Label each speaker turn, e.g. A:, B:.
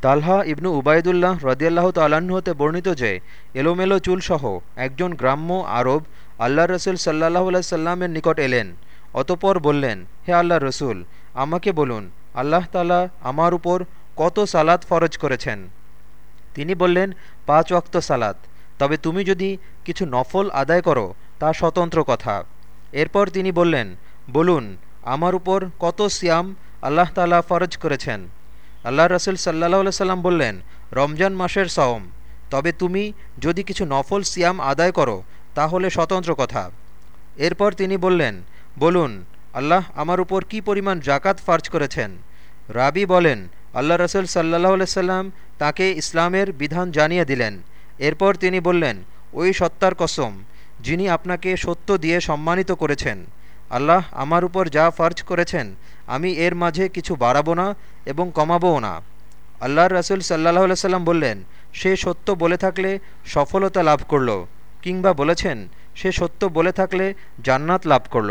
A: তালহা ইবনু উবায়দুল্লাহ রদিয়াল্লাহ তাল্লাহ্ন হতে বর্ণিত যে, এলোমেলো চুলসহ একজন গ্রাম্য আরব আল্লাহ রসুল সাল্লাহ সাল্লামের নিকট এলেন। অতপর বললেন, হে আল্লাহ রসুল, আমাকে বলুন, আল্লাহ তালা আমার উপর কত সালাত ফরজ করেছেন? তিনি বললেন, পাঁচ ওয়াক্ত সালাত। তবে তুমি যদি কিছু নফল আদায় করো, তা স্বতন্ত্র কথা। এরপর তিনি বললেন, বলুন, আমার উপর কত সিয়াম আল্লাহ তালা ফরজ করেছেন? আল্লাহ রসুল সাল্লাহ সাল্লাম বললেন, রমজান মাসের সওম। তবে তুমি যদি কিছু নফল সিয়াম আদায় করো, তাহলে স্বতন্ত্র কথা। এরপর তিনি বললেন, বলুন, আল্লাহ আমার উপর কি পরিমাণ জাকাত ফার্জ করেছেন? রাবি বলেন, আল্লাহ রসুল সাল্লাহ সাল্লাম তাকে ইসলামের বিধান জানিয়ে দিলেন। এরপর তিনি বললেন, ওই সত্তার কসম, যিনি আপনাকে সত্য দিয়ে সম্মানিত করেছেন, আল্লাহ আমার উপর যা ফার্জ করেছেন আমি এর মাঝে কিছু বাড়াবো না এবং কমাবও না। আল্লাহর রাসুল সাল্লাহ সাল্লাম বললেন, সে সত্য বলে থাকলে সফলতা লাভ করল, কিংবা বলেছেন, সে সত্য বলে থাকলে জান্নাত লাভ করল।